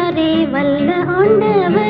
வல்லாரே வல்ல ஆண்டவர்.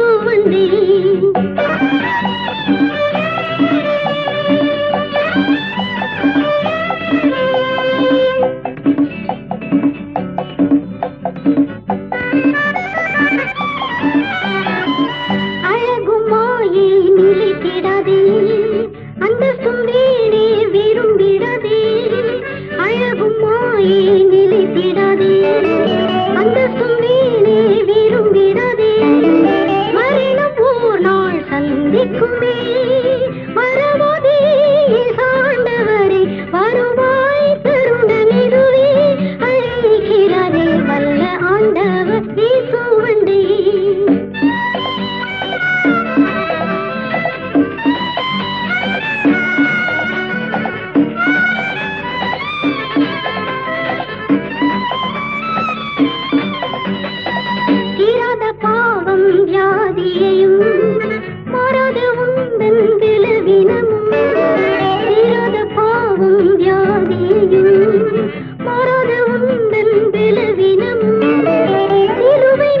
கிளியையும் மாறாத உந்தன் விலவினமும் தீராத பாவம் வியாதியையும் மாறாத உந்தன் விலவினமும் சிலுவை